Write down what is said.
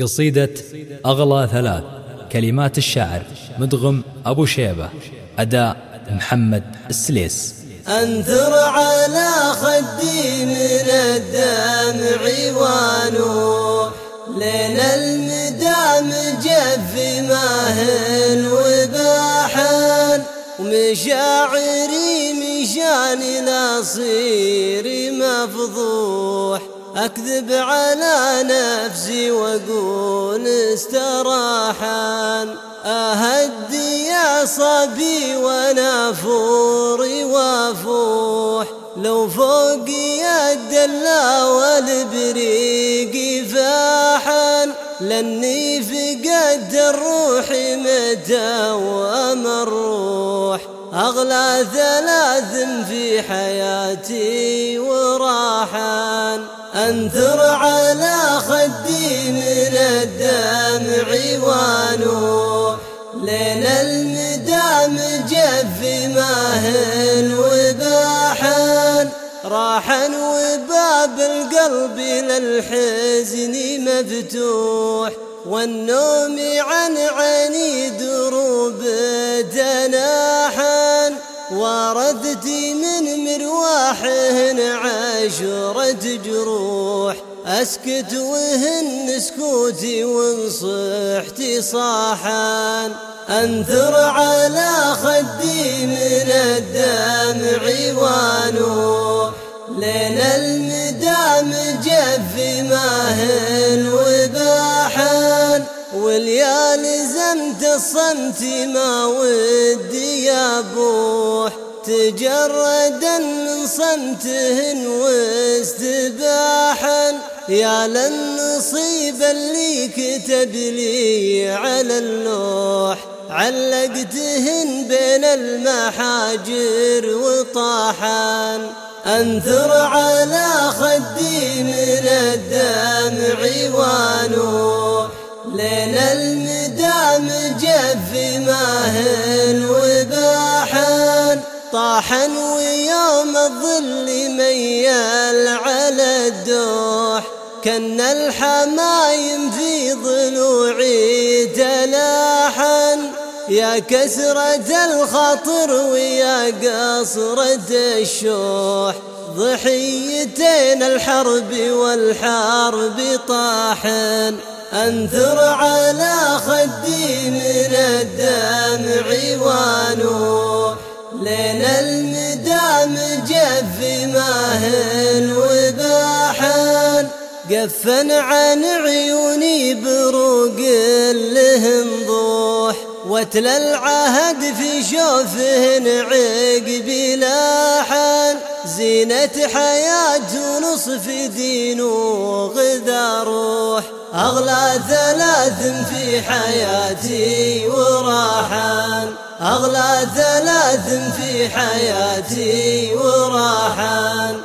قصيدة أغلى ثلاث كلمات الشاعر مدغم أبو شيبة أداء محمد السليس. أنثر على خدي من الدمع وانو لين المدام جف ماهن وباحن ومشاعري مشان الأصير مفضوح. أكذب على نفسي وأقول استراحا. أهدي يا صبي ونافوري وأفوح. لو فوق يد الله والبريق فاحا. لأني فقد الروح متى ومروح أغلى ثلاث في حياتي أنثر على خدي من الدمع وانوح لين المدام جف ماهن وباحن راحا وباب القلب للحزن مفتوح والنوم عن عيني دروب تناحا وردت من مرواحهن عشرة جروح أسكت وهن سكوتي وانصحتي صاحا أنثر على خدي من الدمع وانوح لين المدام جف ماهن وباحن واليالي زمت الصمت ما ودي يبوح تجردا صمتهن واستباحا يا للنصيب اللي كتب لي على اللوح. علقتهن بين المحاجر وطاحا. أنثر على خدي من الدمع وانوح. لين المدام جف ماهن طاحا ويوم الظل ميال على الدوح. كن الحمايم في ضلوعي تلاحا يا كسرة الخطر ويا قصرة الشوح ضحيتين الحرب والحرب طاحن. أنثر على خدي ماهن وباحن قفن عن عيوني بروق لهم ضوح. وتل العهد في شوفهن عقب لاحن زينة حياة نصف دين وغذا روح. أغلى ثلاث في حياتي وراحا أغلى ثلاث في حياتي وراحا